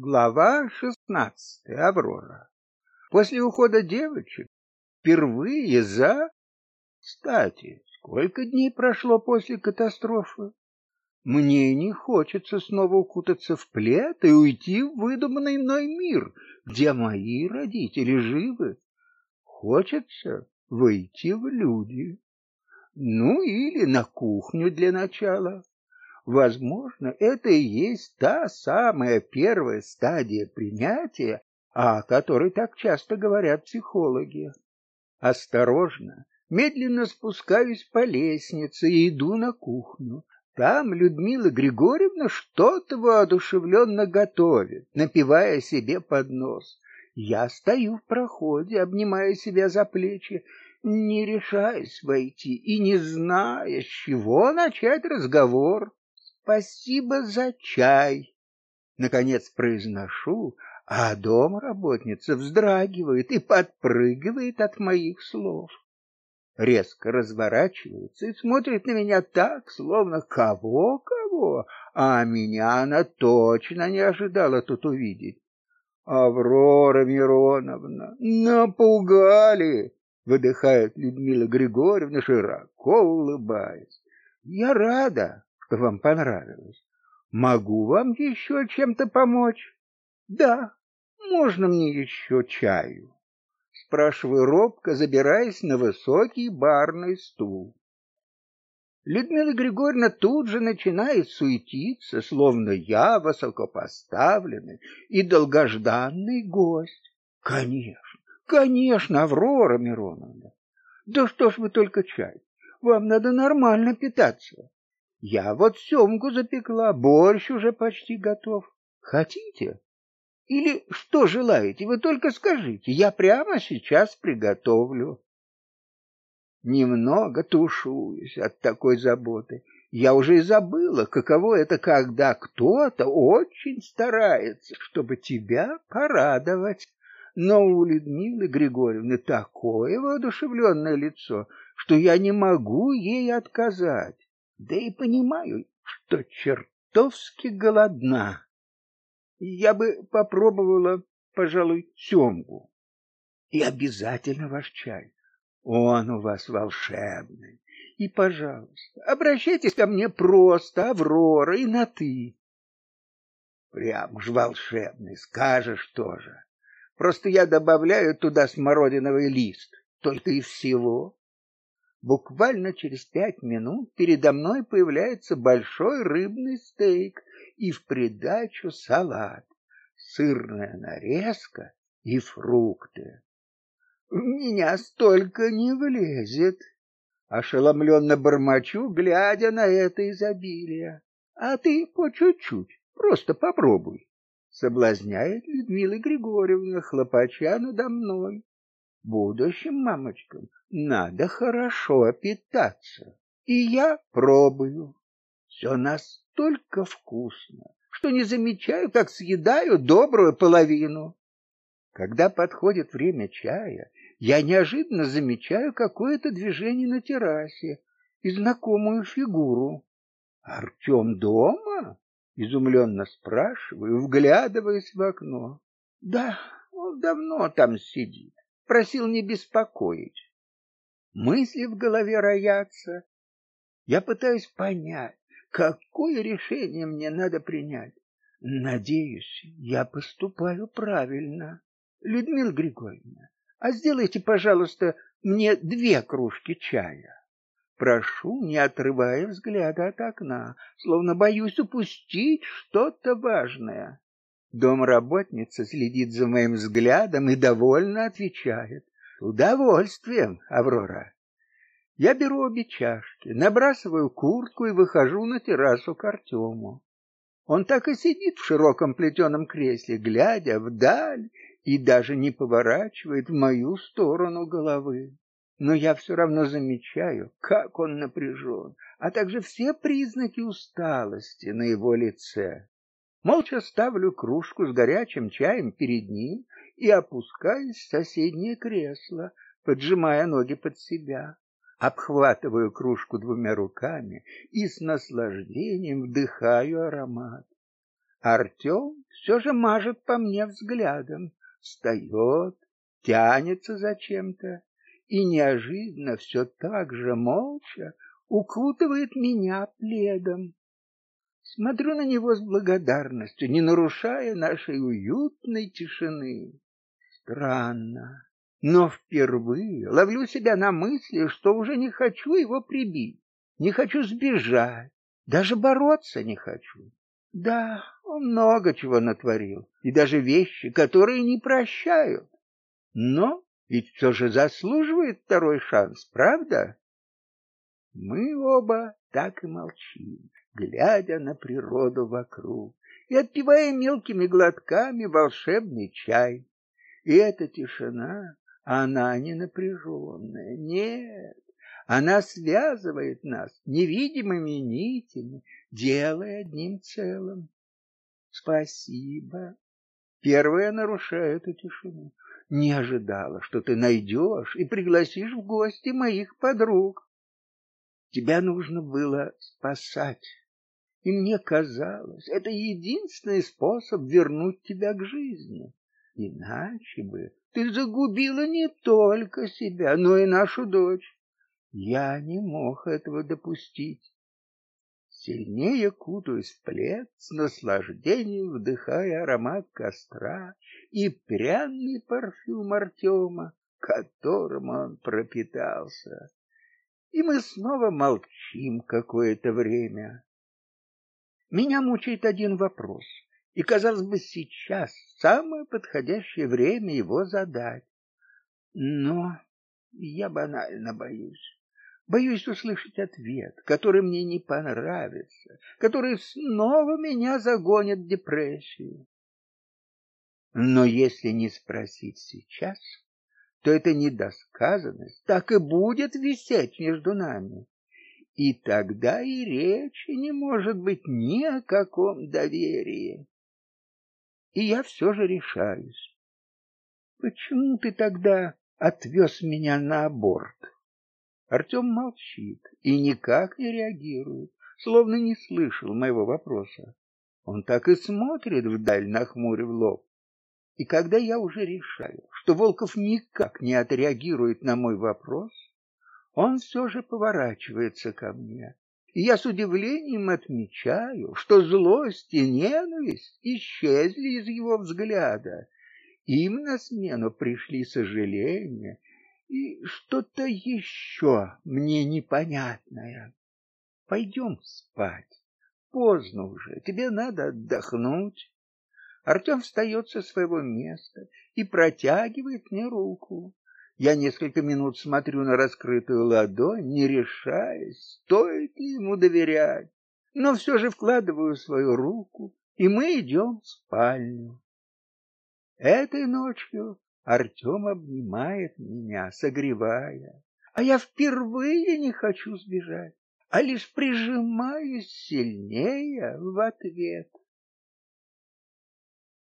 Глава шестнадцатая. Аврора. После ухода девочек впервые за Кстати, сколько дней прошло после катастрофы? Мне не хочется снова укутаться в плед и уйти в выдуманный мной мир, где мои родители живы. Хочется выйти в люди. Ну или на кухню для начала. Возможно, это и есть та самая первая стадия принятия, о которой так часто говорят психологи. Осторожно, медленно спускаюсь по лестнице и иду на кухню. Там Людмила Григорьевна что-то воодушевленно готовит, напивая себе под нос. Я стою в проходе, обнимая себя за плечи, не решаясь войти и не зная, с чего начать разговор. Спасибо за чай. Наконец произношу, а домработница вздрагивает и подпрыгивает от моих слов. Резко разворачивается и смотрит на меня так, словно кого-кого, а меня она точно не ожидала тут увидеть. Аврора Мироновна, напугали, выдыхает Людмила Григорьевна, широко улыбаясь. Я рада, вам понравилось. Могу вам еще чем-то помочь? Да, можно мне еще чаю? спрашиваю робко, забираясь на высокий барный стул. Людмила Григорьевна тут же начинает суетиться, словно я высокопоставленный и долгожданный гость. Конечно, конечно, Аврора Мироновна. Да что ж вы только чай? Вам надо нормально питаться. Я вот семгу запекла, борщ уже почти готов. Хотите? Или что желаете, вы только скажите, я прямо сейчас приготовлю. Немного тушуюсь от такой заботы. Я уже и забыла, каково это, когда кто-то очень старается, чтобы тебя порадовать. Но у Людмилы Григорьевны такое воодушевленное лицо, что я не могу ей отказать. Да и понимаю, что чертовски голодна. Я бы попробовала, пожалуй, семгу. И обязательно ваш чай. Он у вас волшебный. И, пожалуйста, обращайтесь ко мне просто, Аврора, и на ты. Прям уж волшебный, скажешь тоже. Просто я добавляю туда смородиновый лист, только и всего. Буквально через пять минут передо мной появляется большой рыбный стейк и в придачу салат, сырная нарезка и фрукты. В меня столько не влезет. Ошеломленно бормочу, глядя на это изобилие. А ты по чуть-чуть, просто попробуй. Соблазняет Людмила Григорьевна, хлопача надо мной будущим мамочкам надо хорошо питаться. И я пробую. Все настолько вкусно, что не замечаю, как съедаю добрую половину. Когда подходит время чая, я неожиданно замечаю какое-то движение на террасе и знакомую фигуру. Артем дома? изумленно спрашиваю, вглядываясь в окно. Да, он давно там сидит просил не беспокоить. Мысли в голове роятся. Я пытаюсь понять, какое решение мне надо принять. Надеюсь, я поступаю правильно. Людмила Григорьевна, а сделайте, пожалуйста, мне две кружки чая. Прошу, не отрывая взгляда от окна, словно боюсь упустить что-то важное. Домработница следит за моим взглядом и довольно отвечает: "С удовольствием, Аврора". Я беру обе чашки, набрасываю куртку и выхожу на террасу к Артему. Он так и сидит в широком плетеном кресле, глядя вдаль и даже не поворачивает в мою сторону головы. Но я все равно замечаю, как он напряжен, а также все признаки усталости на его лице. Молча ставлю кружку с горячим чаем перед ним и опускаюсь в соседнее кресло, поджимая ноги под себя. Обхватываю кружку двумя руками и с наслаждением вдыхаю аромат. Артем все же мажет по мне взглядом, встает, тянется за чем-то и неожиданно все так же молча укутывает меня пледом. Смотрю на него с благодарностью, не нарушая нашей уютной тишины. Странно, но впервые ловлю себя на мысли, что уже не хочу его прибить, не хочу сбежать, даже бороться не хочу. Да, он много чего натворил, и даже вещи, которые не прощают. Но ведь все же заслуживает второй шанс, правда? Мы оба так и молчим, глядя на природу вокруг и отпивая мелкими глотками волшебный чай. И эта тишина, она не напряженная, нет, она связывает нас невидимыми нитями, делая одним целым. Спасибо. Первая нарушаю эту тишину. Не ожидала, что ты найдешь и пригласишь в гости моих подруг. Тебя нужно было спасать. И мне казалось, это единственный способ вернуть тебя к жизни. Иначе бы ты загубила не только себя, но и нашу дочь. Я не мог этого допустить. Сильнее кутаюсь в плед, с наслаждением вдыхая аромат костра и пряный парфюм Артема, которым он пропитался. И мы снова молчим какое-то время. Меня мучает один вопрос, и, казалось бы, сейчас самое подходящее время его задать. Но я банально боюсь. Боюсь услышать ответ, который мне не понравится, который снова меня загонит в депрессию. Но если не спросить сейчас, то эта недосказанность так и будет висеть между нами. И тогда и речи не может быть ни о каком доверии. И я все же решаюсь. Почему ты тогда отвез меня на аборт? Артем молчит и никак не реагирует, словно не слышал моего вопроса. Он так и смотрит вдаль, нахмурив лоб. И когда я уже решаю, что Волков никак не отреагирует на мой вопрос, он все же поворачивается ко мне. И я с удивлением отмечаю, что злость и ненависть исчезли из его взгляда. Им на смену пришли сожаление и что-то еще мне непонятное. Пойдем спать. Поздно уже, тебе надо отдохнуть. Артем встает со своего места и протягивает мне руку. Я несколько минут смотрю на раскрытую ладонь, не решаясь, стоит ли ему доверять, но все же вкладываю свою руку, и мы идем в спальню. Этой ночью Артем обнимает меня, согревая, а я впервые не хочу сбежать, а лишь прижимаюсь сильнее в ответ.